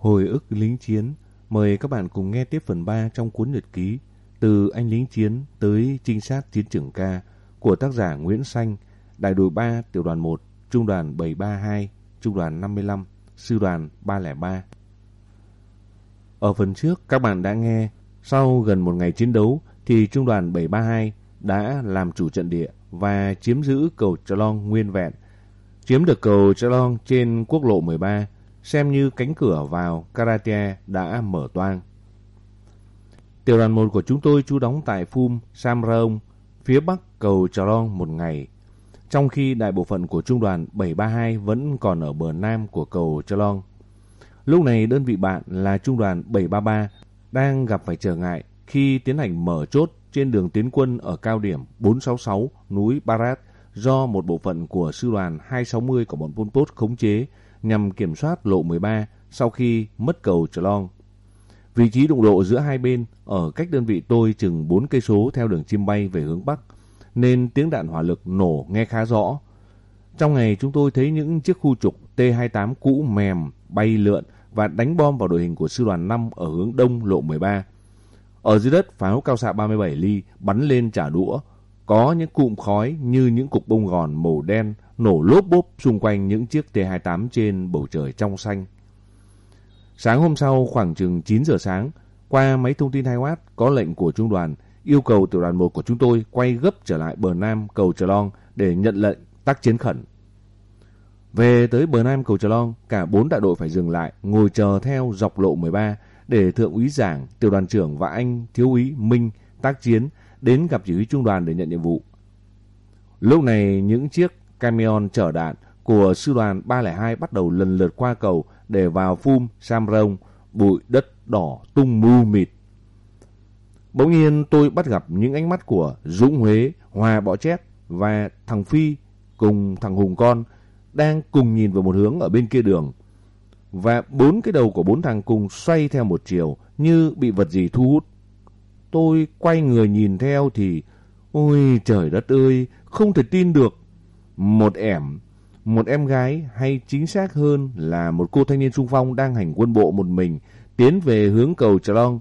Hồi ức lính chiến, mời các bạn cùng nghe tiếp phần 3 trong cuốn nhật ký Từ anh lính chiến tới trinh sát chiến trường ca của tác giả Nguyễn Xanh, đại đội 3, tiểu đoàn 1, trung đoàn 732, trung đoàn 55, sư đoàn 303. Ở phần trước các bạn đã nghe, sau gần một ngày chiến đấu thì trung đoàn 732 đã làm chủ trận địa và chiếm giữ cầu Chalong nguyên vẹn. Chiếm được cầu Chalong trên quốc lộ 13 xem như cánh cửa vào Karatea đã mở toang. Tiểu đoàn 1 của chúng tôi trú đóng tại Phum, Samraong, phía bắc cầu Chalong một ngày, trong khi đại bộ phận của trung đoàn 732 vẫn còn ở bờ nam của cầu Chalong. Lúc này đơn vị bạn là trung đoàn 733 đang gặp phải trở ngại khi tiến hành mở chốt trên đường tiến quân ở cao điểm 466 núi Barat do một bộ phận của sư đoàn 260 của bọn Pol Pot khống chế nhằm kiểm soát lộ 13 sau khi mất cầu Chalong. Vị trí đụng độ giữa hai bên ở cách đơn vị tôi chừng 4 cây số theo đường chim bay về hướng bắc, nên tiếng đạn hỏa lực nổ nghe khá rõ. Trong ngày chúng tôi thấy những chiếc khu trục T-28 cũ mềm bay lượn và đánh bom vào đội hình của sư đoàn 5 ở hướng đông lộ 13. Ở dưới đất pháo cao xạ 37 ly bắn lên trả đũa, có những cụm khói như những cục bông gòn màu đen nổ lốp bốp xung quanh những chiếc T-28 trên bầu trời trong xanh. Sáng hôm sau khoảng chừng 9 giờ sáng, qua máy thông tin 2 watt có lệnh của trung đoàn yêu cầu tiểu đoàn 1 của chúng tôi quay gấp trở lại bờ nam cầu Trà Long để nhận lệnh tác chiến khẩn. Về tới bờ nam cầu Trà Long, cả bốn đại đội phải dừng lại, ngồi chờ theo dọc lộ 13 để thượng úy giảng, tiểu đoàn trưởng và anh thiếu úy Minh tác chiến đến gặp chỉ huy trung đoàn để nhận nhiệm vụ. Lúc này những chiếc camion chở đạn của sư đoàn 302 bắt đầu lần lượt qua cầu để vào phum Samrong, bụi đất đỏ tung mù mịt. Bỗng nhiên tôi bắt gặp những ánh mắt của Dũng Huế, Hòa Bọ Chét và thằng Phi cùng thằng Hùng Con đang cùng nhìn vào một hướng ở bên kia đường. Và bốn cái đầu của bốn thằng cùng xoay theo một chiều như bị vật gì thu hút. Tôi quay người nhìn theo thì... Ôi trời đất ơi, không thể tin được. Một ẻm, một em gái hay chính xác hơn là một cô thanh niên sung phong đang hành quân bộ một mình tiến về hướng cầu Trà Long.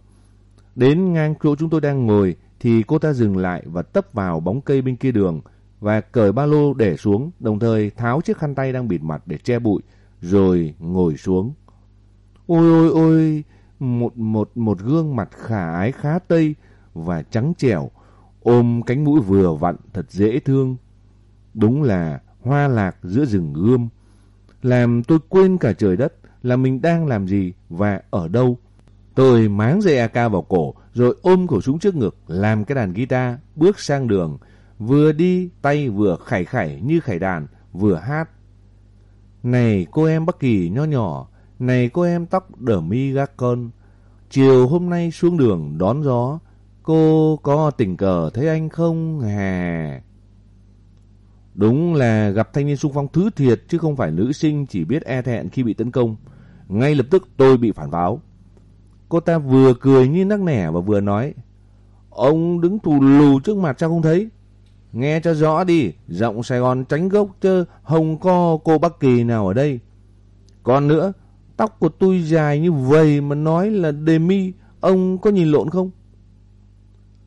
Đến ngang chỗ chúng tôi đang ngồi thì cô ta dừng lại và tấp vào bóng cây bên kia đường và cởi ba lô để xuống, đồng thời tháo chiếc khăn tay đang bịt mặt để che bụi, rồi ngồi xuống. Ôi ôi ôi, một một một gương mặt khả ái khá tây và trắng trẻo, ôm cánh mũi vừa vặn thật dễ thương. Đúng là hoa lạc giữa rừng gươm, làm tôi quên cả trời đất là mình đang làm gì và ở đâu. Tôi máng dây AK vào cổ rồi ôm khẩu súng trước ngực làm cái đàn guitar bước sang đường, vừa đi tay vừa khải khải như khải đàn, vừa hát. Này cô em Bắc Kỳ nho nhỏ, này cô em tóc đờ mi gác con, chiều hôm nay xuống đường đón gió, cô có tình cờ thấy anh không hè Đúng là gặp thanh niên xung phong thứ thiệt chứ không phải nữ sinh chỉ biết e thẹn khi bị tấn công. Ngay lập tức tôi bị phản báo. Cô ta vừa cười như nắc nẻ và vừa nói Ông đứng thù lù trước mặt sao không thấy? Nghe cho rõ đi, giọng Sài Gòn tránh gốc chứ không có cô Bắc Kỳ nào ở đây. Còn nữa, tóc của tôi dài như vầy mà nói là demi, ông có nhìn lộn không?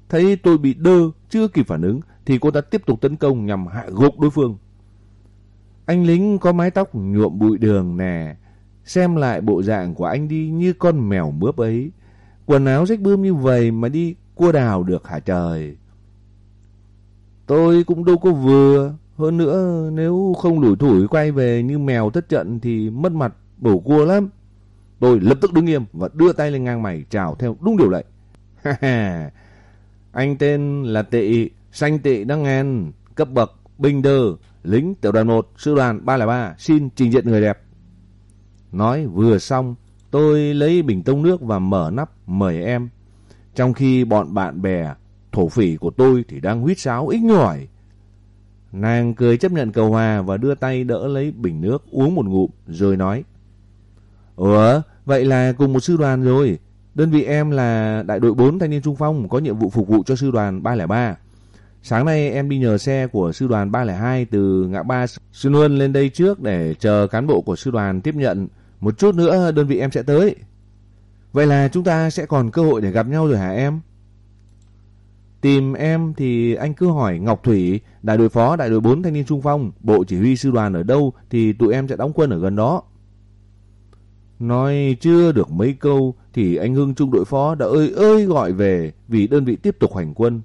Thấy tôi bị đơ, chưa kịp phản ứng, thì cô ta tiếp tục tấn công nhằm hạ gục đối phương. Anh lính có mái tóc nhuộm bụi đường nè, xem lại bộ dạng của anh đi như con mèo mướp ấy. Quần áo rách bươm như vậy mà đi cua đào được hả trời? Tôi cũng đâu có vừa, hơn nữa nếu không lủi thủi quay về như mèo thất trận thì mất mặt bổ cua lắm. Tôi lập tức đứng nghiêm và đưa tay lên ngang mày chào theo đúng điều lệ. Ha ha, anh tên là Tị, Xanh tị đăng ngàn, cấp bậc, binh đơ, lính tiểu đoàn 1, sư đoàn 303, xin trình diện người đẹp. Nói vừa xong, tôi lấy bình tông nước và mở nắp mời em. Trong khi bọn bạn bè, thổ phỉ của tôi thì đang huýt sáo ích nhỏi. Nàng cười chấp nhận cầu hòa và đưa tay đỡ lấy bình nước uống một ngụm rồi nói. Ủa, vậy là cùng một sư đoàn rồi. Đơn vị em là đại đội 4 thanh niên trung phong có nhiệm vụ phục vụ cho sư đoàn 303. Sáng nay em đi nhờ xe của sư đoàn 302 từ ngã ba Xuân Luân lên đây trước để chờ cán bộ của sư đoàn tiếp nhận một chút nữa đơn vị em sẽ tới. Vậy là chúng ta sẽ còn cơ hội để gặp nhau rồi hả em? Tìm em thì anh cứ hỏi Ngọc Thủy, đại đội phó đại đội 4 thanh niên trung phong, bộ chỉ huy sư đoàn ở đâu thì tụi em sẽ đóng quân ở gần đó. Nói chưa được mấy câu thì anh Hưng trung đội phó đã ơi ơi gọi về vì đơn vị tiếp tục hành quân.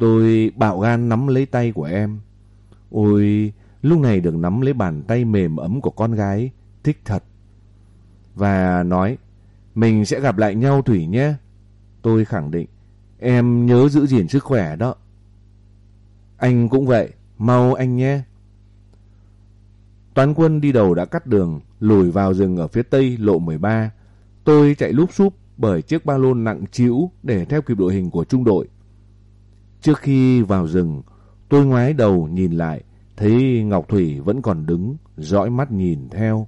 Tôi bạo gan nắm lấy tay của em. Ôi, lúc này được nắm lấy bàn tay mềm ấm của con gái, thích thật. Và nói, mình sẽ gặp lại nhau Thủy nhé. Tôi khẳng định, em nhớ giữ gìn sức khỏe đó. Anh cũng vậy, mau anh nhé. Toán quân đi đầu đã cắt đường, lùi vào rừng ở phía tây lộ 13. Tôi chạy lúp xúp bởi chiếc ba lô nặng chịu để theo kịp đội hình của trung đội. Trước khi vào rừng, tôi ngoái đầu nhìn lại, thấy Ngọc Thủy vẫn còn đứng, dõi mắt nhìn theo.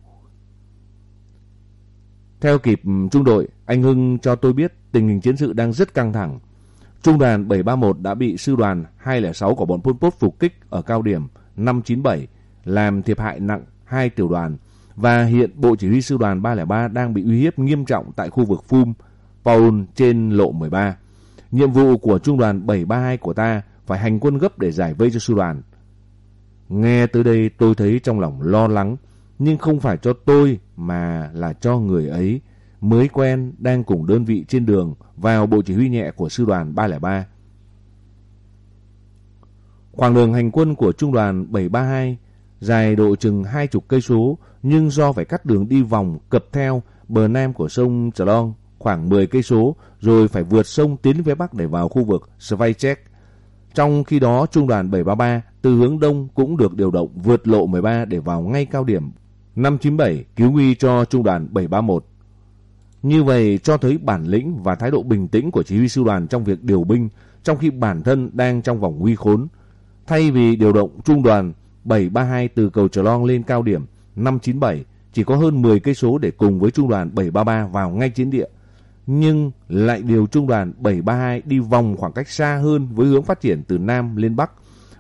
Theo kịp trung đội, anh Hưng cho tôi biết tình hình chiến sự đang rất căng thẳng. Trung đoàn 731 đã bị sư đoàn 206 của bọn Pol Pot phục kích ở cao điểm 597, làm thiệt hại nặng hai tiểu đoàn và hiện Bộ Chỉ huy Sư đoàn 303 đang bị uy hiếp nghiêm trọng tại khu vực Phum, Paul trên lộ 13. Nhiệm vụ của Trung đoàn 732 của ta phải hành quân gấp để giải vây cho sư đoàn. Nghe tới đây tôi thấy trong lòng lo lắng, nhưng không phải cho tôi mà là cho người ấy mới quen đang cùng đơn vị trên đường vào bộ chỉ huy nhẹ của sư đoàn 303. Khoảng đường hành quân của trung đoàn 732 dài độ chừng hai chục cây số, nhưng do phải cắt đường đi vòng cập theo bờ nam của sông Trà Long khoảng 10 cây số, rồi phải vượt sông tiến về bắc để vào khu vực Svaychek. Trong khi đó, trung đoàn 733 từ hướng đông cũng được điều động vượt lộ 13 để vào ngay cao điểm 597 cứu nguy cho trung đoàn 731. Như vậy cho thấy bản lĩnh và thái độ bình tĩnh của chỉ huy sư đoàn trong việc điều binh trong khi bản thân đang trong vòng nguy khốn. Thay vì điều động trung đoàn 732 từ cầu Trà Long lên cao điểm 597 chỉ có hơn 10 cây số để cùng với trung đoàn 733 vào ngay chiến địa. Nhưng lại điều trung đoàn 732 đi vòng khoảng cách xa hơn với hướng phát triển từ Nam lên Bắc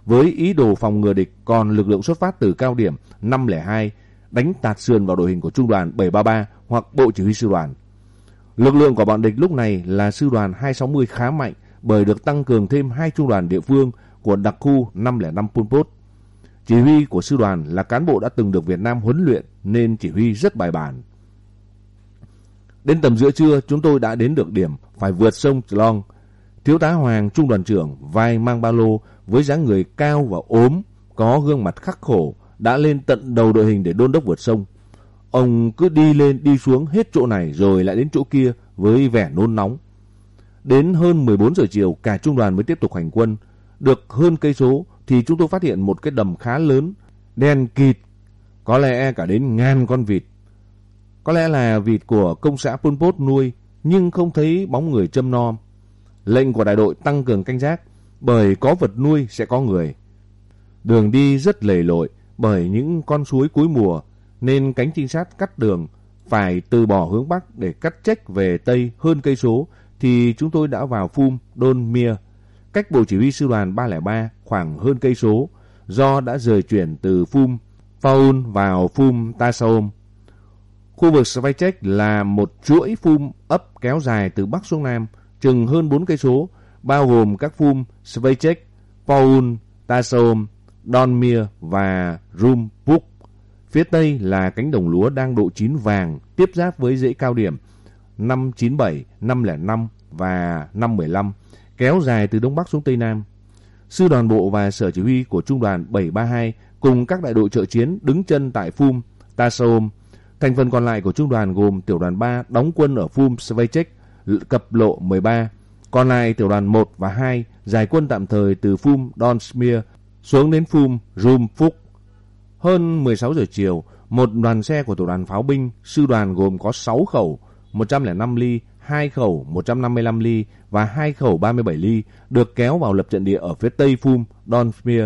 với ý đồ phòng ngừa địch, còn lực lượng xuất phát từ cao điểm 502 đánh tạt sườn vào đội hình của trung đoàn 733 hoặc bộ chỉ huy sư đoàn. Lực lượng của bọn địch lúc này là sư đoàn 260 khá mạnh, bởi được tăng cường thêm hai trung đoàn địa phương của đặc khu 505 Pol Pot. Chỉ huy của sư đoàn là cán bộ đã từng được Việt Nam huấn luyện nên chỉ huy rất bài bản. Đến tầm giữa trưa chúng tôi đã đến được điểm phải vượt sông Long. Thiếu tá Hoàng trung đoàn trưởng vai mang ba lô với dáng người cao và ốm có gương mặt khắc khổ đã lên tận đầu đội hình để đôn đốc vượt sông. Ông cứ đi lên đi xuống hết chỗ này rồi lại đến chỗ kia với vẻ nôn nóng. Đến hơn 14 giờ chiều cả trung đoàn mới tiếp tục hành quân. Được hơn cây số thì chúng tôi phát hiện một cái đầm khá lớn, đen kịt, có lẽ cả đến ngàn con vịt. Có lẽ là vịt của công xã Pol Pot nuôi nhưng không thấy bóng người châm nom. Lệnh của đại đội tăng cường canh giác bởi có vật nuôi sẽ có người. Đường đi rất lầy lội bởi những con suối cuối mùa nên cánh trinh sát cắt đường phải từ bỏ hướng Bắc để cắt trách về Tây hơn cây số thì chúng tôi đã vào Phum, Đôn Mia, cách bộ chỉ huy sư đoàn 303 khoảng hơn cây số do đã rời chuyển từ Phum, Faun vào Phum Ta Tasaom. Khu vực Svaychek là một chuỗi phum ấp kéo dài từ Bắc xuống Nam, chừng hơn 4 cây số, bao gồm các phum Svaychek, Paul, Tasom, Donmir và Rumpuk. Phía tây là cánh đồng lúa đang độ chín vàng, tiếp giáp với dãy cao điểm 597, 505 và 515, kéo dài từ đông bắc xuống tây nam. Sư đoàn bộ và sở chỉ huy của trung đoàn 732 cùng các đại đội trợ chiến đứng chân tại Phum, Tasom, Thành phần còn lại của trung đoàn gồm tiểu đoàn 3 đóng quân ở Phum Svaychek, cập lộ 13. Còn lại tiểu đoàn 1 và 2 giải quân tạm thời từ Phum Donsmir xuống đến Phum Rumfuk. Hơn 16 giờ chiều, một đoàn xe của tiểu đoàn pháo binh, sư đoàn gồm có 6 khẩu, 105 ly, 2 khẩu 155 ly và 2 khẩu 37 ly được kéo vào lập trận địa ở phía tây Phum, Donsmir.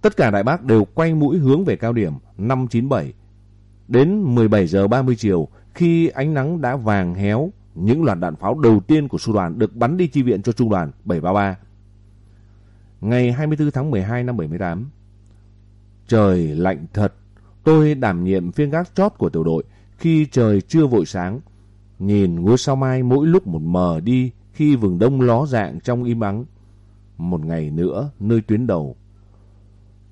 Tất cả đại bác đều quay mũi hướng về cao điểm 597. Đến 17 giờ 30 chiều, khi ánh nắng đã vàng héo, những loạt đạn pháo đầu tiên của sư đoàn được bắn đi chi viện cho trung đoàn 733 ngày 24 tháng 12 năm 78. Trời lạnh thật, tôi đảm nhiệm phiên gác chót của tiểu đội khi trời chưa vội sáng. Nhìn ngôi sao mai mỗi lúc một mờ đi khi vườn đông ló dạng trong im ắng. Một ngày nữa, nơi tuyến đầu.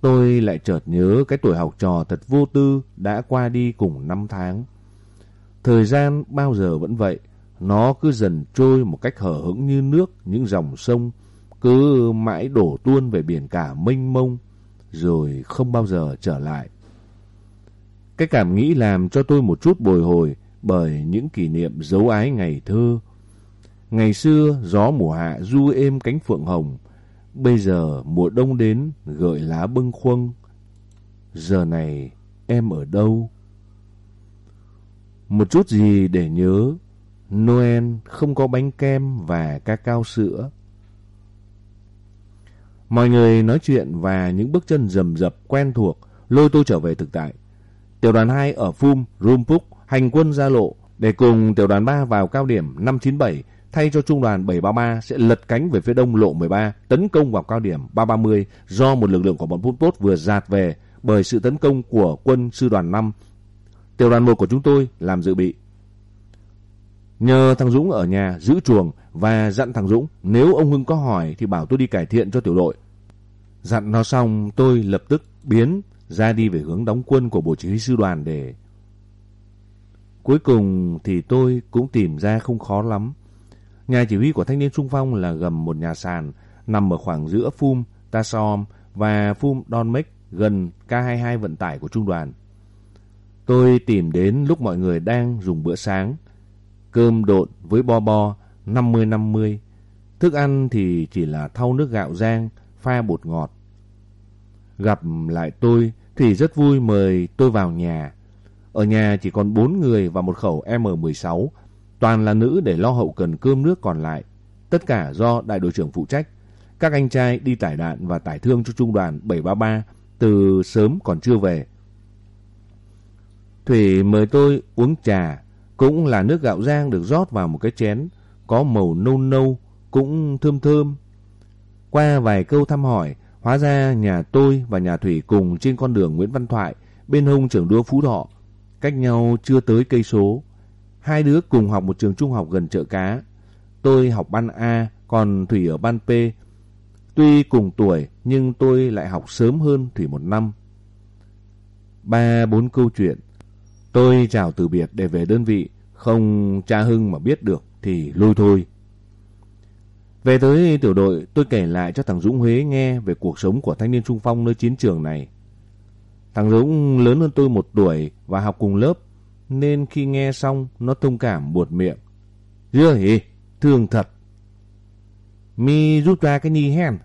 Tôi lại chợt nhớ cái tuổi học trò thật vô tư đã qua đi cùng năm tháng. Thời gian bao giờ vẫn vậy, nó cứ dần trôi một cách hở hững như nước những dòng sông, cứ mãi đổ tuôn về biển cả mênh mông, rồi không bao giờ trở lại. Cái cảm nghĩ làm cho tôi một chút bồi hồi bởi những kỷ niệm dấu ái ngày thơ. Ngày xưa gió mùa hạ du êm cánh phượng hồng, bây giờ mùa đông đến gợi lá bâng khuâng. Giờ này em ở đâu? Một chút gì để nhớ, Noel không có bánh kem và ca cao sữa. Mọi người nói chuyện và những bước chân rầm rập quen thuộc lôi tôi trở về thực tại. Tiểu đoàn 2 ở Phum, Rumpuk hành quân ra lộ để cùng tiểu đoàn 3 vào cao điểm 597 thay cho trung đoàn 733 sẽ lật cánh về phía đông lộ 13 tấn công vào cao điểm 330 do một lực lượng của bọn Pol Pot vừa dạt về bởi sự tấn công của quân sư đoàn 5. Tiểu đoàn 1 của chúng tôi làm dự bị. Nhờ thằng Dũng ở nhà giữ chuồng và dặn thằng Dũng, nếu ông Hưng có hỏi thì bảo tôi đi cải thiện cho tiểu đội. Dặn nó xong, tôi lập tức biến ra đi về hướng đóng quân của bộ chỉ huy sư đoàn để... Cuối cùng thì tôi cũng tìm ra không khó lắm. Nhà chỉ huy của thanh niên trung phong là gầm một nhà sàn nằm ở khoảng giữa Phum, Tasom và Phum Donmek gần K22 vận tải của trung đoàn. Tôi tìm đến lúc mọi người đang dùng bữa sáng. Cơm độn với bo bo 50-50. Thức ăn thì chỉ là thau nước gạo rang, pha bột ngọt. Gặp lại tôi thì rất vui mời tôi vào nhà. Ở nhà chỉ còn 4 người và một khẩu M16, toàn là nữ để lo hậu cần cơm nước còn lại. Tất cả do đại đội trưởng phụ trách. Các anh trai đi tải đạn và tải thương cho trung đoàn 733 từ sớm còn chưa về. Thủy mời tôi uống trà, cũng là nước gạo rang được rót vào một cái chén, có màu nâu nâu, cũng thơm thơm. Qua vài câu thăm hỏi, Hóa ra nhà tôi và nhà Thủy cùng trên con đường Nguyễn Văn Thoại, bên hông trưởng đua Phú Thọ, cách nhau chưa tới cây số. Hai đứa cùng học một trường trung học gần chợ cá. Tôi học ban A, còn Thủy ở ban P. Tuy cùng tuổi, nhưng tôi lại học sớm hơn Thủy một năm. Ba bốn câu chuyện. Tôi chào từ biệt để về đơn vị, không cha Hưng mà biết được thì lui thôi. Về tới tiểu đội, tôi kể lại cho thằng Dũng Huế nghe về cuộc sống của thanh niên trung phong nơi chiến trường này. Thằng Dũng lớn hơn tôi một tuổi và học cùng lớp, nên khi nghe xong nó thông cảm buột miệng. Dưa hỉ, thương thật. Mi giúp ta cái nhi hen.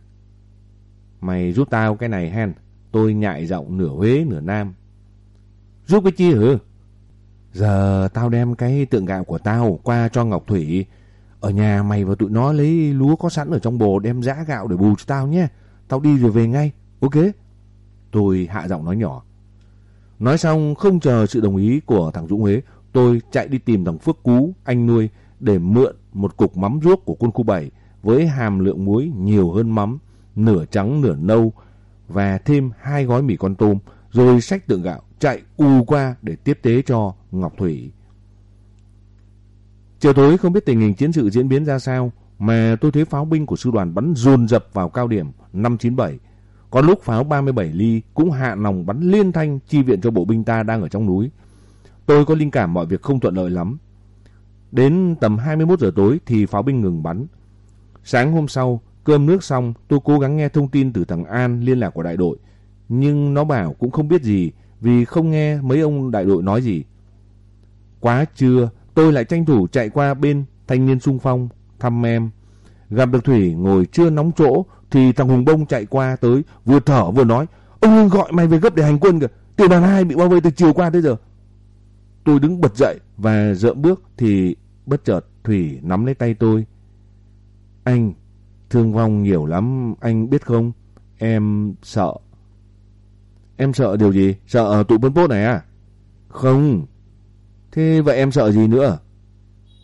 Mày giúp tao cái này hen. Tôi nhại giọng nửa Huế nửa Nam. Giúp cái chi hử? Giờ tao đem cái tượng gạo của tao qua cho Ngọc Thủy ở nhà mày và tụi nó lấy lúa có sẵn ở trong bồ đem giã gạo để bù cho tao nhé. Tao đi rồi về ngay. Ok. Tôi hạ giọng nói nhỏ. Nói xong không chờ sự đồng ý của thằng Dũng Huế, tôi chạy đi tìm thằng Phước Cú, anh nuôi, để mượn một cục mắm ruốc của quân khu 7 với hàm lượng muối nhiều hơn mắm, nửa trắng nửa nâu và thêm hai gói mì con tôm, rồi xách tượng gạo chạy u qua để tiếp tế cho Ngọc Thủy. Chiều tối không biết tình hình chiến sự diễn biến ra sao, mà tôi thấy pháo binh của sư đoàn bắn dồn dập vào cao điểm 597. Có lúc pháo 37 ly cũng hạ nòng bắn liên thanh chi viện cho bộ binh ta đang ở trong núi. Tôi có linh cảm mọi việc không thuận lợi lắm. Đến tầm 21 giờ tối thì pháo binh ngừng bắn. Sáng hôm sau, cơm nước xong, tôi cố gắng nghe thông tin từ thằng An liên lạc của đại đội. Nhưng nó bảo cũng không biết gì vì không nghe mấy ông đại đội nói gì. Quá trưa, Tôi lại tranh thủ chạy qua bên thanh niên sung phong, thăm em. Gặp được Thủy ngồi chưa nóng chỗ, thì thằng Hùng Bông chạy qua tới, vừa thở vừa nói, ông Hưng gọi mày về gấp để hành quân kìa, tiểu đoàn hai bị bao vây từ chiều qua tới giờ. Tôi đứng bật dậy và dợm bước thì bất chợt Thủy nắm lấy tay tôi. Anh, thương vong nhiều lắm, anh biết không? Em sợ. Em sợ điều gì? Sợ tụi Pol bốt này à? Không, Thế vậy em sợ gì nữa?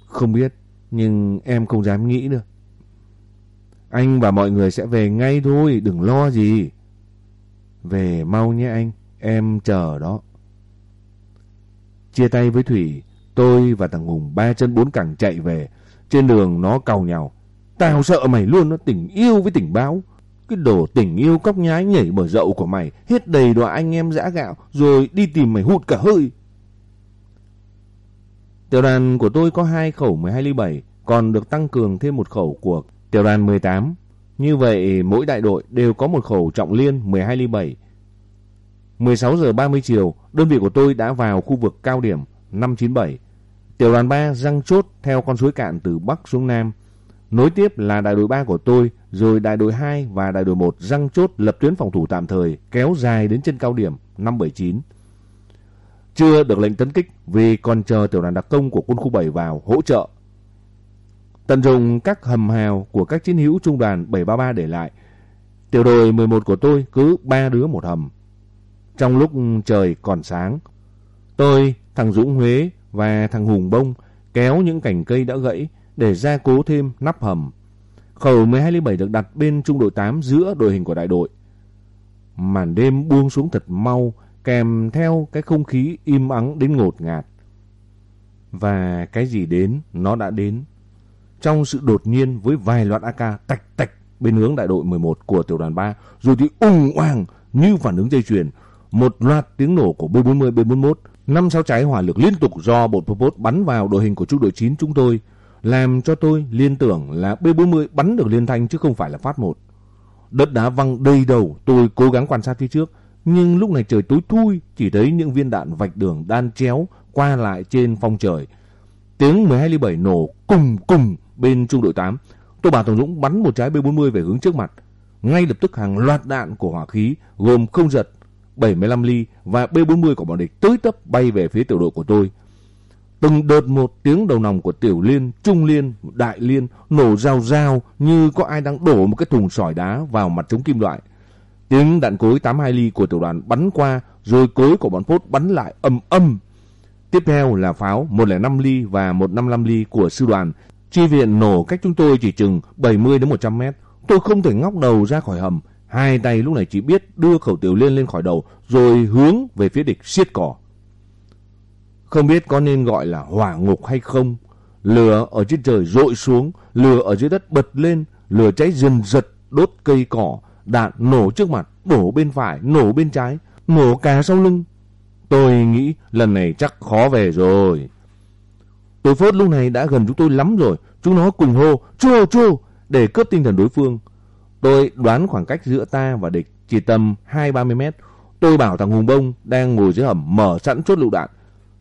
Không biết, nhưng em không dám nghĩ nữa. Anh và mọi người sẽ về ngay thôi, đừng lo gì. Về mau nhé anh, em chờ đó. Chia tay với Thủy, tôi và thằng Hùng ba chân bốn cẳng chạy về. Trên đường nó cầu nhau. Tao sợ mày luôn, nó tình yêu với tình báo. Cái đồ tình yêu cóc nhái nhảy mở rậu của mày hết đầy đọa anh em dã gạo rồi đi tìm mày hụt cả hơi. Tiểu đoàn của tôi có hai khẩu 12 ly 7 còn được tăng cường thêm một khẩu của tiểu đoàn 18. Như vậy mỗi đại đội đều có một khẩu trọng liên 12 ly 7. 16 giờ 30 chiều, đơn vị của tôi đã vào khu vực cao điểm 597. Tiểu đoàn 3 răng chốt theo con suối cạn từ Bắc xuống Nam. Nối tiếp là đại đội 3 của tôi, rồi đại đội 2 và đại đội 1 răng chốt lập tuyến phòng thủ tạm thời kéo dài đến chân cao điểm 579. Chưa được lệnh tấn kích vì còn chờ tiểu đoàn đặc công của quân khu 7 vào hỗ trợ. Tận dụng các hầm hào của các chiến hữu trung đoàn 733 để lại, tiểu đội 11 của tôi cứ ba đứa một hầm. Trong lúc trời còn sáng, tôi, thằng Dũng Huế và thằng Hùng Bông kéo những cành cây đã gãy để gia cố thêm nắp hầm. Khẩu 1207 được đặt bên trung đội 8 giữa đội hình của đại đội. Màn đêm buông xuống thật mau, kèm theo cái không khí im ắng đến ngột ngạt. Và cái gì đến, nó đã đến. Trong sự đột nhiên với vài loạt AK tạch tạch bên hướng đại đội 11 của tiểu đoàn 3, rồi thì ung oang như phản ứng dây chuyền, một loạt tiếng nổ của B40 B41, năm sáu trái hỏa lực liên tục do bộ Popot bắn vào đội hình của trung đội 9 chúng tôi, làm cho tôi liên tưởng là B40 bắn được liên thanh chứ không phải là phát một. Đất đá văng đầy đầu, tôi cố gắng quan sát phía trước, nhưng lúc này trời tối thui, chỉ thấy những viên đạn vạch đường đan chéo qua lại trên phong trời. Tiếng 12 ly 7 nổ cùng cùng bên trung đội 8. Tôi bảo Tổng Dũng bắn một trái B40 về hướng trước mặt. Ngay lập tức hàng loạt đạn của hỏa khí gồm không giật, 75 ly và B40 của bọn địch tới tấp bay về phía tiểu đội của tôi. Từng đợt một tiếng đầu nòng của tiểu liên, trung liên, đại liên nổ rao rao như có ai đang đổ một cái thùng sỏi đá vào mặt chống kim loại. Tiếng đạn cối 82 ly của tiểu đoàn bắn qua rồi cối của bọn phốt bắn lại âm âm. Tiếp theo là pháo 105 ly và 155 ly của sư đoàn. Chi viện nổ cách chúng tôi chỉ chừng 70 đến 100 mét. Tôi không thể ngóc đầu ra khỏi hầm. Hai tay lúc này chỉ biết đưa khẩu tiểu liên lên khỏi đầu rồi hướng về phía địch siết cỏ. Không biết có nên gọi là hỏa ngục hay không. Lửa ở trên trời rội xuống, lửa ở dưới đất bật lên, lửa cháy dần giật đốt cây cỏ, đạn nổ trước mặt, nổ bên phải, nổ bên trái, nổ cả sau lưng. Tôi nghĩ lần này chắc khó về rồi. Tôi phốt lúc này đã gần chúng tôi lắm rồi, chúng nó cùng hô, chô chô, để cướp tinh thần đối phương. Tôi đoán khoảng cách giữa ta và địch chỉ tầm 2-30 mét. Tôi bảo thằng Hùng Bông đang ngồi dưới hầm mở sẵn chốt lựu đạn.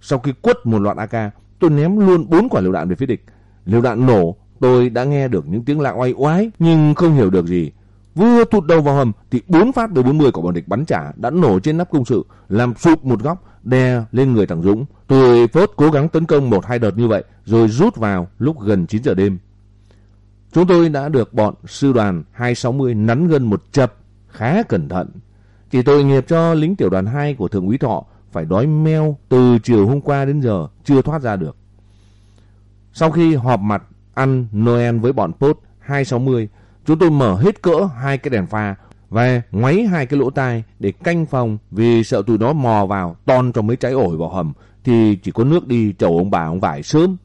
Sau khi quất một loạt AK, tôi ném luôn bốn quả lựu đạn về phía địch. Lựu đạn nổ, tôi đã nghe được những tiếng lạ oai oái nhưng không hiểu được gì. Vừa tụt đầu vào hầm thì bốn phát B40 của bọn địch bắn trả đã nổ trên nắp công sự, làm sụp một góc, đè lên người thằng Dũng. Tôi phốt cố gắng tấn công một hai đợt như vậy rồi rút vào lúc gần 9 giờ đêm. Chúng tôi đã được bọn sư đoàn 260 nắn gân một chập khá cẩn thận. Chỉ tội nghiệp cho lính tiểu đoàn 2 của Thượng úy Thọ phải đói meo từ chiều hôm qua đến giờ chưa thoát ra được. Sau khi họp mặt ăn Noel với bọn Pốt 260, chúng tôi mở hết cỡ hai cái đèn pha và ngoáy hai cái lỗ tai để canh phòng vì sợ tụi nó mò vào ton trong mấy trái ổi vào hầm thì chỉ có nước đi chầu ông bà ông vải sớm.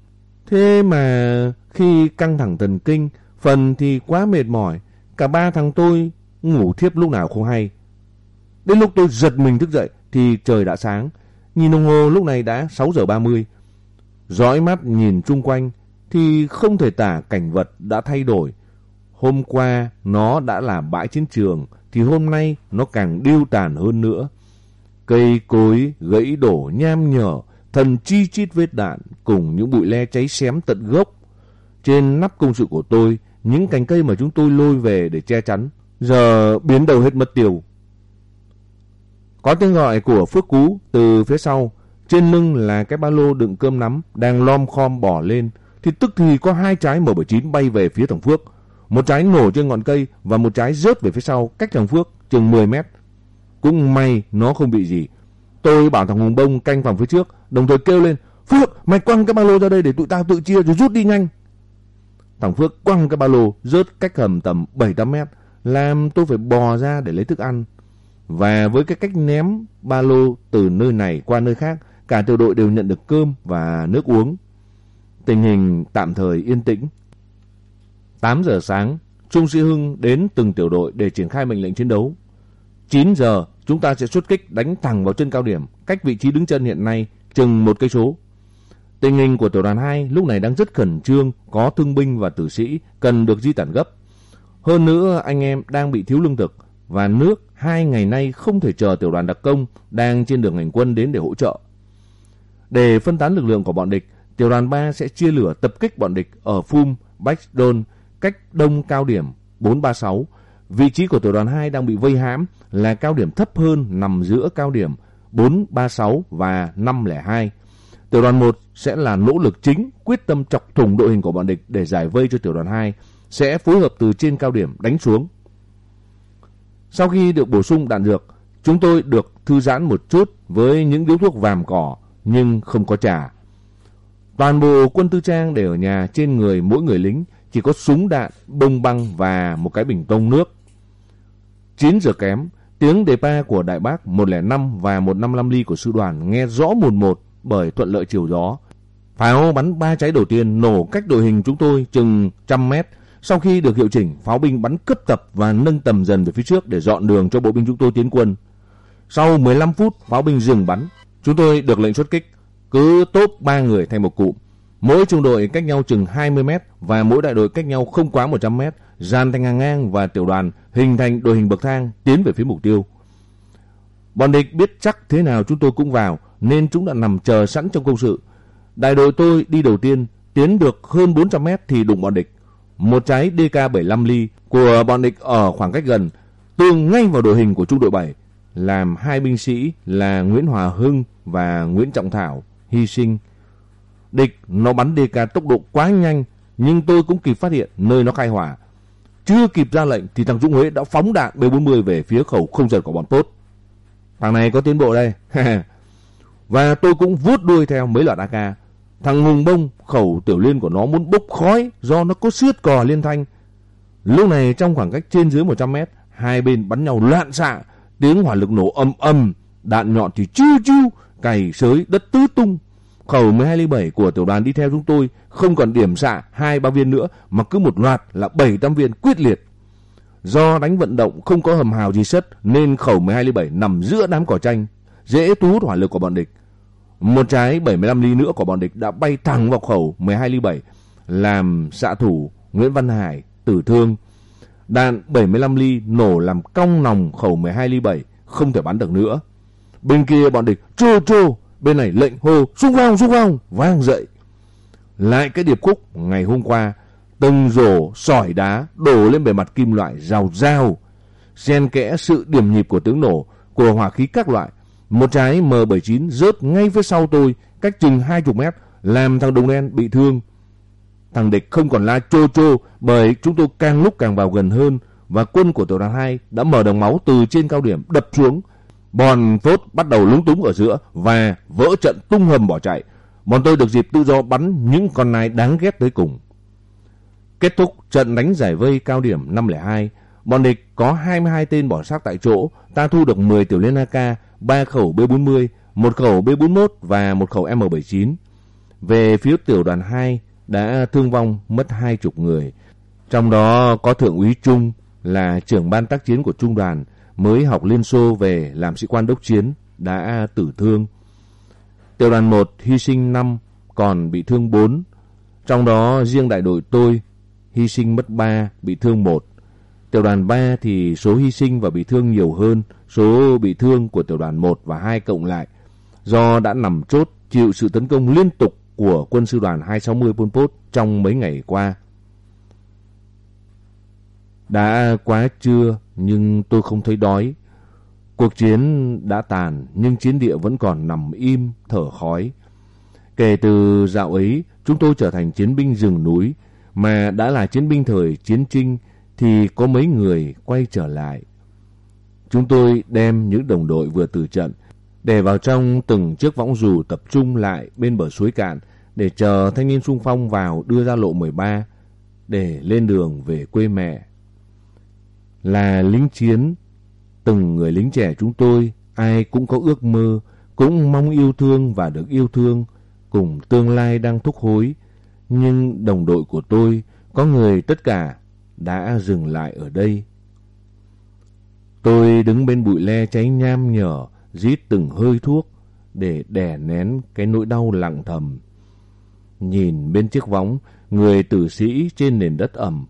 Thế mà khi căng thẳng thần kinh, phần thì quá mệt mỏi, cả ba thằng tôi ngủ thiếp lúc nào không hay. Đến lúc tôi giật mình thức dậy thì trời đã sáng, nhìn đồng hồ lúc này đã 6 giờ 30. Dõi mắt nhìn chung quanh thì không thể tả cảnh vật đã thay đổi. Hôm qua nó đã là bãi chiến trường thì hôm nay nó càng điêu tàn hơn nữa. Cây cối gãy đổ nham nhở, thần chi chít vết đạn cùng những bụi le cháy xém tận gốc. Trên nắp công sự của tôi, những cành cây mà chúng tôi lôi về để che chắn, giờ biến đầu hết mất tiêu. Có tiếng gọi của Phước Cú từ phía sau, trên lưng là cái ba lô đựng cơm nắm đang lom khom bỏ lên, thì tức thì có hai trái M79 bay về phía thằng Phước. Một trái nổ trên ngọn cây và một trái rớt về phía sau cách thằng Phước chừng 10 mét. Cũng may nó không bị gì. Tôi bảo thằng Hùng Bông canh phòng phía trước, đồng thời kêu lên, Phước, mày quăng cái ba lô ra đây để tụi tao tự chia rồi rút đi nhanh. Thằng Phước quăng cái ba lô rớt cách hầm tầm 7-8 mét, làm tôi phải bò ra để lấy thức ăn. Và với cái cách ném ba lô từ nơi này qua nơi khác cả tiểu đội đều nhận được cơm và nước uống. Tình hình tạm thời yên tĩnh. 8 giờ sáng, Trung Sĩ Hưng đến từng tiểu đội để triển khai mệnh lệnh chiến đấu. 9 giờ, chúng ta sẽ xuất kích đánh thẳng vào chân cao điểm, cách vị trí đứng chân hiện nay chừng một cây số. Tình hình của tiểu đoàn 2 lúc này đang rất khẩn trương, có thương binh và tử sĩ cần được di tản gấp. Hơn nữa anh em đang bị thiếu lương thực và nước hai ngày nay không thể chờ tiểu đoàn đặc công đang trên đường hành quân đến để hỗ trợ. Để phân tán lực lượng của bọn địch, tiểu đoàn 3 sẽ chia lửa tập kích bọn địch ở Phum, Bachdon, cách đông cao điểm 436. Vị trí của tiểu đoàn 2 đang bị vây hãm là cao điểm thấp hơn nằm giữa cao điểm 436 và 502. Tiểu đoàn 1 sẽ là nỗ lực chính quyết tâm chọc thủng đội hình của bọn địch để giải vây cho tiểu đoàn 2, sẽ phối hợp từ trên cao điểm đánh xuống. Sau khi được bổ sung đạn dược, chúng tôi được thư giãn một chút với những điếu thuốc vàm cỏ nhưng không có trả. Toàn bộ quân tư trang để ở nhà trên người mỗi người lính chỉ có súng đạn, bông băng và một cái bình tông nước. 9 giờ kém, tiếng đề pa của Đại Bác 105 và 155 ly của sư đoàn nghe rõ mồn một bởi thuận lợi chiều gió. Pháo bắn ba cháy đầu tiên nổ cách đội hình chúng tôi chừng trăm mét. Sau khi được hiệu chỉnh, pháo binh bắn cấp tập và nâng tầm dần về phía trước để dọn đường cho bộ binh chúng tôi tiến quân. Sau 15 phút, pháo binh dừng bắn. Chúng tôi được lệnh xuất kích. Cứ tốt ba người thành một cụm. Mỗi trung đội cách nhau chừng 20 mét và mỗi đại đội cách nhau không quá 100 mét, dàn thành hàng ngang và tiểu đoàn hình thành đội hình bậc thang tiến về phía mục tiêu. Bọn địch biết chắc thế nào chúng tôi cũng vào nên chúng đã nằm chờ sẵn trong công sự. Đại đội tôi đi đầu tiên tiến được hơn 400 mét thì đụng bọn địch. Một trái DK-75 ly của bọn địch ở khoảng cách gần tương ngay vào đội hình của trung đội 7 làm hai binh sĩ là Nguyễn Hòa Hưng và Nguyễn Trọng Thảo hy sinh Địch nó bắn DK tốc độ quá nhanh, nhưng tôi cũng kịp phát hiện nơi nó khai hỏa. Chưa kịp ra lệnh thì thằng Dũng Huế đã phóng đạn B40 về phía khẩu không giật của bọn tốt. Thằng này có tiến bộ đây. Và tôi cũng vuốt đuôi theo mấy loạt AK. Thằng Hùng Bông, khẩu tiểu liên của nó muốn bốc khói do nó có sướt cò liên thanh. Lúc này trong khoảng cách trên dưới 100 mét, hai bên bắn nhau loạn xạ, tiếng hỏa lực nổ âm âm, đạn nhọn thì chiu chiu, cày sới đất tứ tung. Khẩu 12.7 của tiểu đoàn đi theo chúng tôi không còn điểm xạ hai ba viên nữa mà cứ một loạt là 700 viên quyết liệt. Do đánh vận động không có hầm hào gì sất nên khẩu 12.7 nằm giữa đám cỏ tranh, dễ thu hút hỏa lực của bọn địch. Một trái 75 ly nữa của bọn địch đã bay thẳng vào khẩu 12.7 làm xạ thủ Nguyễn Văn Hải tử thương. Đạn 75 ly nổ làm cong nòng khẩu 12 ly 7 không thể bắn được nữa. Bên kia bọn địch trô trô Bên này lệnh hô, xung phong xung phong vang dậy. Lại cái điệp khúc ngày hôm qua, từng rổ sỏi đá đổ lên bề mặt kim loại rào rào. Xen kẽ sự điểm nhịp của tiếng nổ, của hỏa khí các loại. Một trái M79 rớt ngay phía sau tôi, cách chừng 20 mét, làm thằng đồng đen bị thương. Thằng địch không còn la chô chô, bởi chúng tôi càng lúc càng vào gần hơn, và quân của tiểu đoàn 2 đã mở đồng máu từ trên cao điểm đập xuống Bọn phốt bắt đầu lúng túng ở giữa và vỡ trận tung hầm bỏ chạy. Bọn tôi được dịp tự do bắn những con nai đáng ghét tới cùng. Kết thúc trận đánh giải vây cao điểm 502, bọn địch có 22 tên bỏ xác tại chỗ, ta thu được 10 tiểu liên AK, 3 khẩu B40, 1 khẩu B41 và 1 khẩu M79. Về phía tiểu đoàn 2 đã thương vong mất hai chục người, trong đó có thượng úy Trung là trưởng ban tác chiến của trung đoàn, mới học Liên Xô về làm sĩ quan đốc chiến đã tử thương. Tiểu đoàn 1 hy sinh 5, còn bị thương 4. Trong đó riêng đại đội tôi hy sinh mất 3, bị thương 1. Tiểu đoàn 3 thì số hy sinh và bị thương nhiều hơn số bị thương của tiểu đoàn 1 và 2 cộng lại. Do đã nằm chốt chịu sự tấn công liên tục của quân sư đoàn 260 Pol Pot trong mấy ngày qua. Đã quá trưa nhưng tôi không thấy đói. Cuộc chiến đã tàn nhưng chiến địa vẫn còn nằm im, thở khói. Kể từ dạo ấy, chúng tôi trở thành chiến binh rừng núi, mà đã là chiến binh thời chiến tranh thì có mấy người quay trở lại. Chúng tôi đem những đồng đội vừa từ trận để vào trong từng chiếc võng dù tập trung lại bên bờ suối cạn để chờ thanh niên sung phong vào đưa ra lộ 13 để lên đường về quê mẹ là lính chiến. Từng người lính trẻ chúng tôi, ai cũng có ước mơ, cũng mong yêu thương và được yêu thương, cùng tương lai đang thúc hối. Nhưng đồng đội của tôi, có người tất cả, đã dừng lại ở đây. Tôi đứng bên bụi le cháy nham nhở, rít từng hơi thuốc, để đè nén cái nỗi đau lặng thầm. Nhìn bên chiếc võng, người tử sĩ trên nền đất ẩm,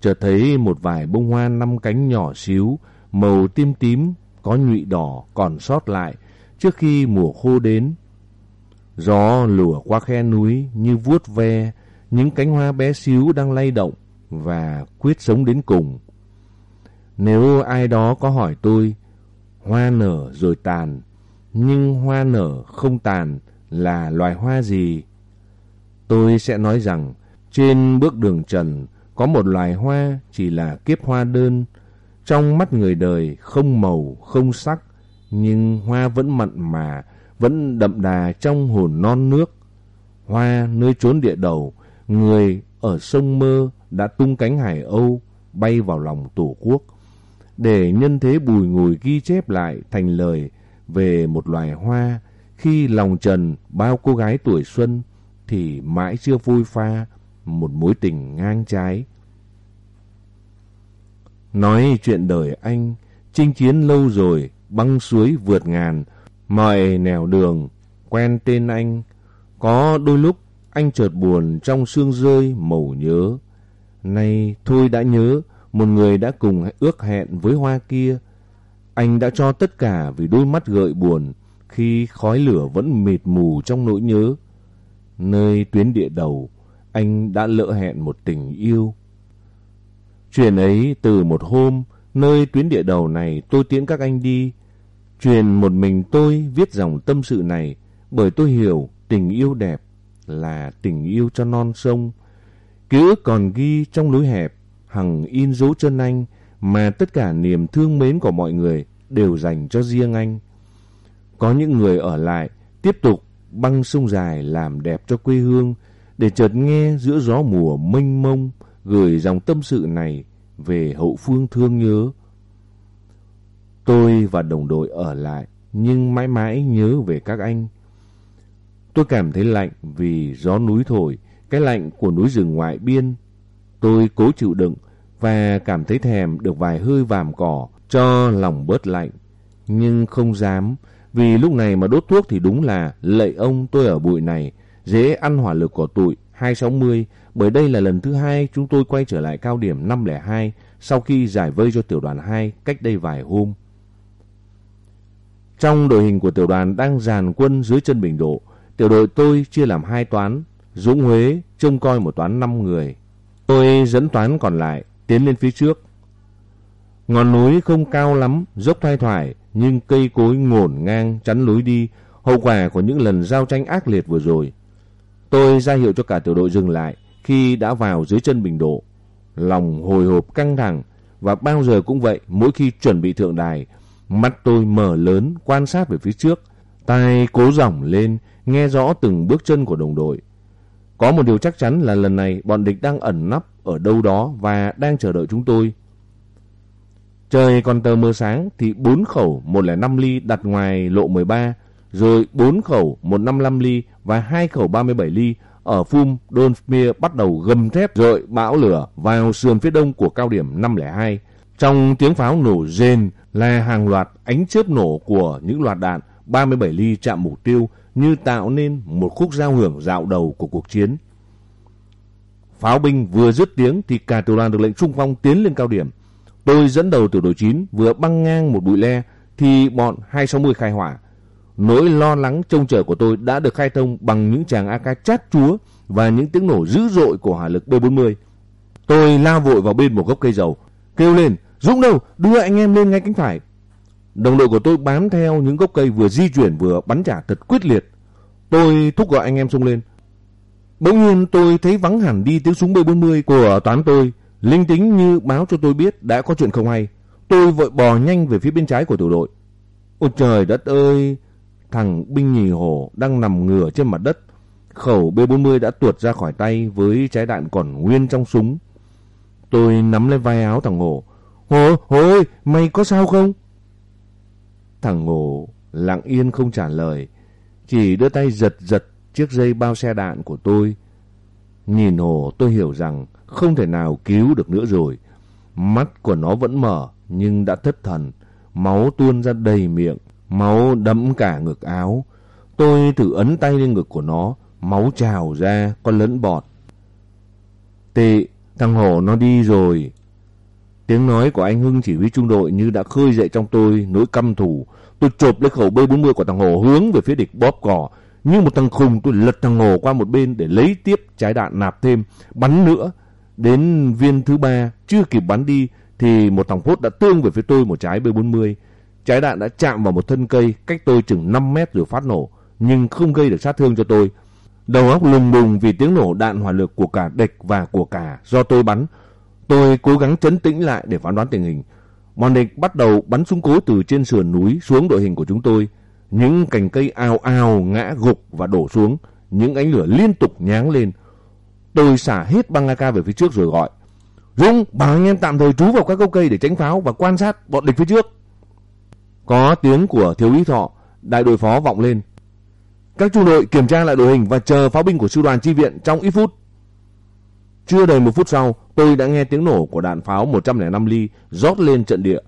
chợt thấy một vài bông hoa năm cánh nhỏ xíu, màu tím tím, có nhụy đỏ còn sót lại trước khi mùa khô đến. Gió lùa qua khe núi như vuốt ve những cánh hoa bé xíu đang lay động và quyết sống đến cùng. Nếu ai đó có hỏi tôi, hoa nở rồi tàn, nhưng hoa nở không tàn là loài hoa gì? Tôi sẽ nói rằng trên bước đường trần có một loài hoa chỉ là kiếp hoa đơn, trong mắt người đời không màu, không sắc, nhưng hoa vẫn mặn mà, vẫn đậm đà trong hồn non nước. Hoa nơi trốn địa đầu, người ở sông mơ đã tung cánh hải âu, bay vào lòng tổ quốc. Để nhân thế bùi ngùi ghi chép lại thành lời về một loài hoa, khi lòng trần bao cô gái tuổi xuân thì mãi chưa vui pha một mối tình ngang trái. Nói chuyện đời anh, chinh chiến lâu rồi, băng suối vượt ngàn, mọi nẻo đường, quen tên anh. Có đôi lúc anh chợt buồn trong sương rơi màu nhớ. Nay thôi đã nhớ, một người đã cùng ước hẹn với hoa kia. Anh đã cho tất cả vì đôi mắt gợi buồn, khi khói lửa vẫn mịt mù trong nỗi nhớ. Nơi tuyến địa đầu, anh đã lỡ hẹn một tình yêu. Chuyện ấy từ một hôm, nơi tuyến địa đầu này tôi tiễn các anh đi. Truyền một mình tôi viết dòng tâm sự này bởi tôi hiểu tình yêu đẹp là tình yêu cho non sông. Ký ức còn ghi trong lối hẹp, hằng in dấu chân anh mà tất cả niềm thương mến của mọi người đều dành cho riêng anh. Có những người ở lại, tiếp tục băng sông dài làm đẹp cho quê hương, để chợt nghe giữa gió mùa mênh mông gửi dòng tâm sự này về hậu phương thương nhớ. Tôi và đồng đội ở lại, nhưng mãi mãi nhớ về các anh. Tôi cảm thấy lạnh vì gió núi thổi, cái lạnh của núi rừng ngoại biên. Tôi cố chịu đựng và cảm thấy thèm được vài hơi vàm cỏ cho lòng bớt lạnh. Nhưng không dám, vì lúc này mà đốt thuốc thì đúng là lệ ông tôi ở bụi này, dễ ăn hỏa lực của tụi 260, bởi đây là lần thứ hai chúng tôi quay trở lại cao điểm 502 sau khi giải vây cho tiểu đoàn 2 cách đây vài hôm. Trong đội hình của tiểu đoàn đang dàn quân dưới chân bình độ, tiểu đội tôi chia làm hai toán, Dũng Huế trông coi một toán 5 người. Tôi dẫn toán còn lại tiến lên phía trước. Ngọn núi không cao lắm, dốc thoai thoải, nhưng cây cối ngổn ngang chắn lối đi, hậu quả của những lần giao tranh ác liệt vừa rồi. Tôi ra hiệu cho cả tiểu đội dừng lại khi đã vào dưới chân bình độ. Lòng hồi hộp căng thẳng và bao giờ cũng vậy mỗi khi chuẩn bị thượng đài. Mắt tôi mở lớn quan sát về phía trước. Tai cố dỏng lên nghe rõ từng bước chân của đồng đội. Có một điều chắc chắn là lần này bọn địch đang ẩn nấp ở đâu đó và đang chờ đợi chúng tôi. Trời còn tờ mưa sáng thì bốn khẩu 105 ly đặt ngoài lộ 13, rồi 4 khẩu 155 ly và 2 khẩu 37 ly ở Phum Donmir bắt đầu gầm thép rọi bão lửa vào sườn phía đông của cao điểm 502. Trong tiếng pháo nổ rền là hàng loạt ánh chớp nổ của những loạt đạn 37 ly chạm mục tiêu như tạo nên một khúc giao hưởng dạo đầu của cuộc chiến. Pháo binh vừa dứt tiếng thì cả tiểu đoàn được lệnh trung phong tiến lên cao điểm. Tôi dẫn đầu tiểu đội 9 vừa băng ngang một bụi le thì bọn 260 khai hỏa. Nỗi lo lắng trông chờ của tôi đã được khai thông bằng những chàng AK chát chúa và những tiếng nổ dữ dội của hỏa lực B40. Tôi lao vội vào bên một gốc cây dầu, kêu lên, Dũng đâu, đưa anh em lên ngay cánh phải. Đồng đội của tôi bám theo những gốc cây vừa di chuyển vừa bắn trả thật quyết liệt. Tôi thúc gọi anh em xông lên. Bỗng nhiên tôi thấy vắng hẳn đi tiếng súng B40 của toán tôi, linh tính như báo cho tôi biết đã có chuyện không hay. Tôi vội bò nhanh về phía bên trái của tiểu đội. Ôi trời đất ơi, thằng binh nhì hổ đang nằm ngửa trên mặt đất. Khẩu B40 đã tuột ra khỏi tay với trái đạn còn nguyên trong súng. Tôi nắm lấy vai áo thằng hổ. Hổ, hổ ơi, mày có sao không? Thằng hổ lặng yên không trả lời, chỉ đưa tay giật giật chiếc dây bao xe đạn của tôi. Nhìn hồ tôi hiểu rằng không thể nào cứu được nữa rồi. Mắt của nó vẫn mở nhưng đã thất thần, máu tuôn ra đầy miệng, máu đẫm cả ngực áo. Tôi thử ấn tay lên ngực của nó, máu trào ra, có lẫn bọt. Tệ, thằng Hổ nó đi rồi. Tiếng nói của anh Hưng chỉ huy trung đội như đã khơi dậy trong tôi nỗi căm thù. Tôi chộp lấy khẩu B40 của thằng Hổ hướng về phía địch bóp cỏ. Như một thằng khùng tôi lật thằng Hổ qua một bên để lấy tiếp trái đạn nạp thêm, bắn nữa. Đến viên thứ ba, chưa kịp bắn đi, thì một thằng phốt đã tương về phía tôi một trái B40. Trái đạn đã chạm vào một thân cây cách tôi chừng 5 mét rồi phát nổ, nhưng không gây được sát thương cho tôi. Đầu óc lùng bùng vì tiếng nổ đạn hỏa lực của cả địch và của cả do tôi bắn. Tôi cố gắng chấn tĩnh lại để phán đoán tình hình. Bọn địch bắt đầu bắn súng cố từ trên sườn núi xuống đội hình của chúng tôi. Những cành cây ao ao ngã gục và đổ xuống. Những ánh lửa liên tục nháng lên. Tôi xả hết băng AK về phía trước rồi gọi. Dũng, bảo anh em tạm thời trú vào các gốc cây để tránh pháo và quan sát bọn địch phía trước. Có tiếng của thiếu úy thọ, đại đội phó vọng lên. Các trung đội kiểm tra lại đội hình và chờ pháo binh của sư đoàn chi viện trong ít phút. Chưa đầy một phút sau, tôi đã nghe tiếng nổ của đạn pháo 105 ly rót lên trận địa.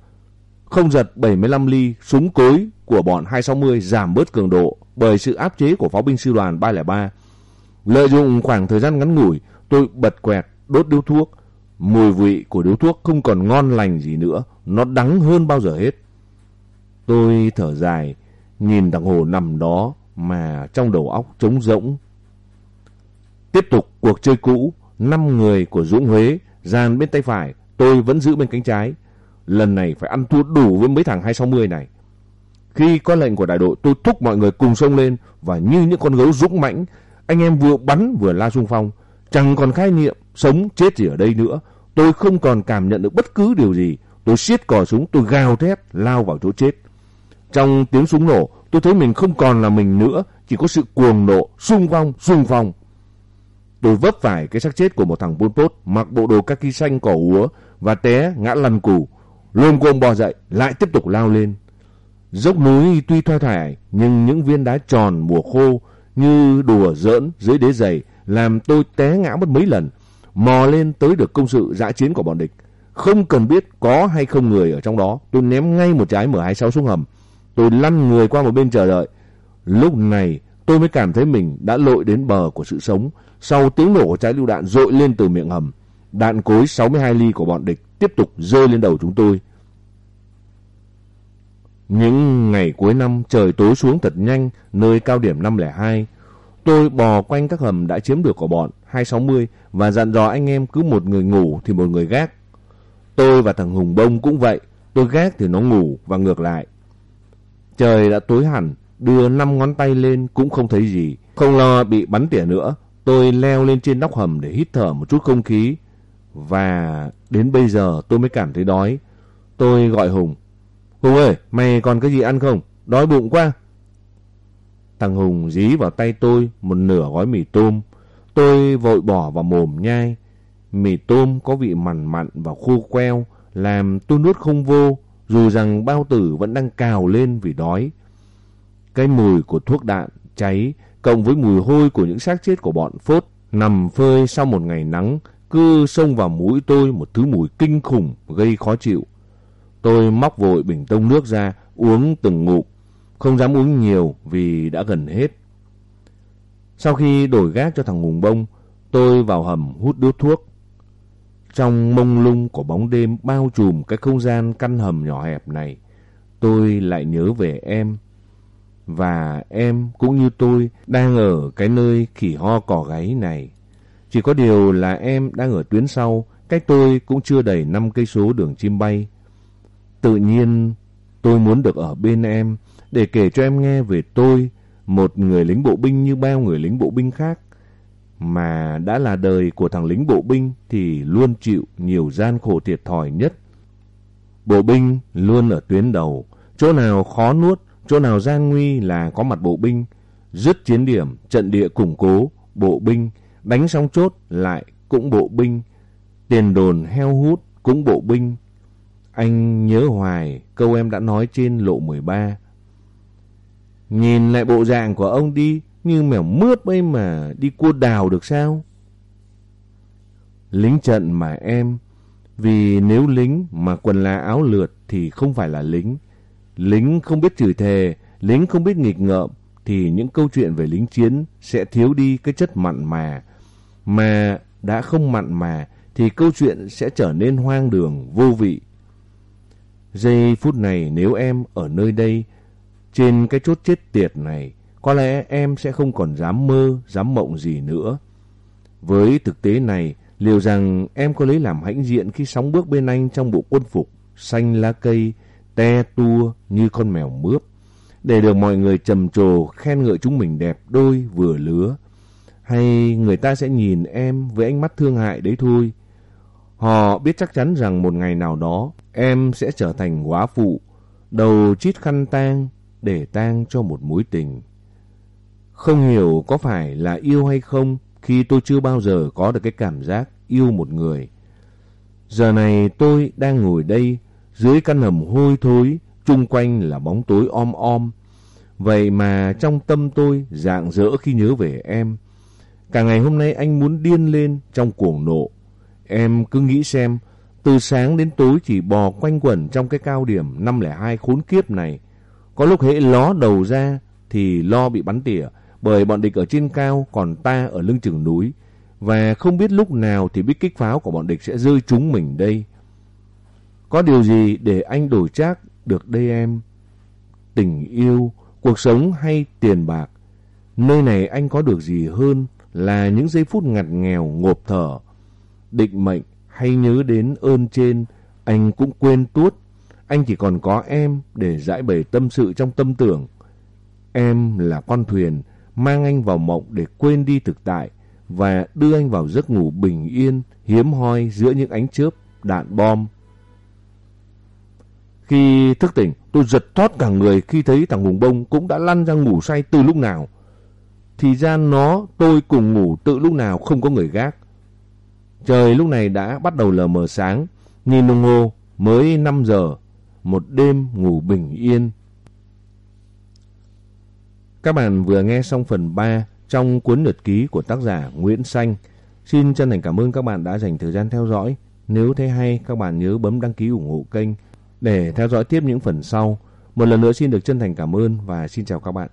Không giật 75 ly súng cối của bọn 260 giảm bớt cường độ bởi sự áp chế của pháo binh sư đoàn 303. Lợi dụng khoảng thời gian ngắn ngủi, tôi bật quẹt, đốt điếu thuốc. Mùi vị của điếu thuốc không còn ngon lành gì nữa, nó đắng hơn bao giờ hết. Tôi thở dài, nhìn thằng Hồ nằm đó mà trong đầu óc trống rỗng. Tiếp tục cuộc chơi cũ, năm người của Dũng Huế dàn bên tay phải, tôi vẫn giữ bên cánh trái. Lần này phải ăn thua đủ với mấy thằng 260 này. Khi có lệnh của đại đội, tôi thúc mọi người cùng sông lên và như những con gấu dũng mãnh, anh em vừa bắn vừa la xung phong, chẳng còn khái niệm sống chết gì ở đây nữa. Tôi không còn cảm nhận được bất cứ điều gì. Tôi siết cò súng, tôi gào thét lao vào chỗ chết. Trong tiếng súng nổ, tôi thấy mình không còn là mình nữa, chỉ có sự cuồng nộ, xung phong, xung phong. Tôi vấp phải cái xác chết của một thằng Pol Pot mặc bộ đồ kaki xanh cỏ úa và té ngã lăn củ. Lôm côm bò dậy, lại tiếp tục lao lên. Dốc núi tuy thoai thoải, nhưng những viên đá tròn mùa khô như đùa giỡn dưới đế giày làm tôi té ngã mất mấy lần. Mò lên tới được công sự dã chiến của bọn địch. Không cần biết có hay không người ở trong đó, tôi ném ngay một trái M26 xuống hầm. Tôi lăn người qua một bên chờ đợi. Lúc này, tôi mới cảm thấy mình đã lội đến bờ của sự sống. Sau tiếng nổ của trái lưu đạn rội lên từ miệng hầm. Đạn cối 62 ly của bọn địch tiếp tục rơi lên đầu chúng tôi. Những ngày cuối năm, trời tối xuống thật nhanh, nơi cao điểm 502. Tôi bò quanh các hầm đã chiếm được của bọn 260 và dặn dò anh em cứ một người ngủ thì một người gác. Tôi và thằng Hùng Bông cũng vậy. Tôi gác thì nó ngủ và ngược lại. Trời đã tối hẳn, đưa năm ngón tay lên cũng không thấy gì. Không lo bị bắn tỉa nữa, tôi leo lên trên nóc hầm để hít thở một chút không khí. Và đến bây giờ tôi mới cảm thấy đói. Tôi gọi Hùng. Hùng ơi, mày còn cái gì ăn không? Đói bụng quá. Thằng Hùng dí vào tay tôi một nửa gói mì tôm. Tôi vội bỏ vào mồm nhai. Mì tôm có vị mặn mặn và khô queo, làm tôi nuốt không vô dù rằng bao tử vẫn đang cào lên vì đói. Cái mùi của thuốc đạn cháy cộng với mùi hôi của những xác chết của bọn phốt nằm phơi sau một ngày nắng cứ xông vào mũi tôi một thứ mùi kinh khủng gây khó chịu. Tôi móc vội bình tông nước ra uống từng ngụm, không dám uống nhiều vì đã gần hết. Sau khi đổi gác cho thằng Hùng Bông, tôi vào hầm hút điếu thuốc. Trong mông lung của bóng đêm bao trùm cái không gian căn hầm nhỏ hẹp này, tôi lại nhớ về em. Và em cũng như tôi đang ở cái nơi khỉ ho cỏ gáy này. Chỉ có điều là em đang ở tuyến sau, cách tôi cũng chưa đầy 5 cây số đường chim bay. Tự nhiên tôi muốn được ở bên em để kể cho em nghe về tôi, một người lính bộ binh như bao người lính bộ binh khác mà đã là đời của thằng lính bộ binh thì luôn chịu nhiều gian khổ thiệt thòi nhất. Bộ binh luôn ở tuyến đầu, chỗ nào khó nuốt, chỗ nào gian nguy là có mặt bộ binh, dứt chiến điểm, trận địa củng cố, bộ binh, đánh xong chốt lại cũng bộ binh, tiền đồn heo hút cũng bộ binh. Anh nhớ hoài câu em đã nói trên lộ 13. Nhìn lại bộ dạng của ông đi, như mèo mướp ấy mà đi cua đào được sao? Lính trận mà em, vì nếu lính mà quần là áo lượt thì không phải là lính. Lính không biết chửi thề, lính không biết nghịch ngợm, thì những câu chuyện về lính chiến sẽ thiếu đi cái chất mặn mà. Mà đã không mặn mà thì câu chuyện sẽ trở nên hoang đường, vô vị. Giây phút này nếu em ở nơi đây, trên cái chốt chết tiệt này, có lẽ em sẽ không còn dám mơ, dám mộng gì nữa. Với thực tế này, liệu rằng em có lấy làm hãnh diện khi sóng bước bên anh trong bộ quân phục, xanh lá cây, te tua như con mèo mướp, để được mọi người trầm trồ khen ngợi chúng mình đẹp đôi vừa lứa. Hay người ta sẽ nhìn em với ánh mắt thương hại đấy thôi. Họ biết chắc chắn rằng một ngày nào đó em sẽ trở thành quá phụ, đầu chít khăn tang để tang cho một mối tình. Không hiểu có phải là yêu hay không khi tôi chưa bao giờ có được cái cảm giác yêu một người. Giờ này tôi đang ngồi đây dưới căn hầm hôi thối, chung quanh là bóng tối om om. Vậy mà trong tâm tôi dạng dỡ khi nhớ về em. Cả ngày hôm nay anh muốn điên lên trong cuồng nộ. Em cứ nghĩ xem, từ sáng đến tối chỉ bò quanh quẩn trong cái cao điểm 502 khốn kiếp này. Có lúc hễ ló đầu ra thì lo bị bắn tỉa, bởi bọn địch ở trên cao còn ta ở lưng chừng núi. Và không biết lúc nào thì biết kích pháo của bọn địch sẽ rơi trúng mình đây. Có điều gì để anh đổi trác được đây em? Tình yêu, cuộc sống hay tiền bạc? Nơi này anh có được gì hơn là những giây phút ngặt nghèo ngộp thở. Định mệnh hay nhớ đến ơn trên, anh cũng quên tuốt. Anh chỉ còn có em để giải bày tâm sự trong tâm tưởng. Em là con thuyền, mang anh vào mộng để quên đi thực tại và đưa anh vào giấc ngủ bình yên, hiếm hoi giữa những ánh chớp, đạn bom. Khi thức tỉnh, tôi giật thoát cả người khi thấy thằng Hùng Bông cũng đã lăn ra ngủ say từ lúc nào. Thì ra nó, tôi cùng ngủ tự lúc nào không có người gác. Trời lúc này đã bắt đầu lờ mờ sáng, nhìn đồng hồ mới 5 giờ, một đêm ngủ bình yên. Các bạn vừa nghe xong phần 3 trong cuốn nhật ký của tác giả Nguyễn Xanh. Xin chân thành cảm ơn các bạn đã dành thời gian theo dõi. Nếu thấy hay, các bạn nhớ bấm đăng ký ủng hộ kênh để theo dõi tiếp những phần sau. Một lần nữa xin được chân thành cảm ơn và xin chào các bạn.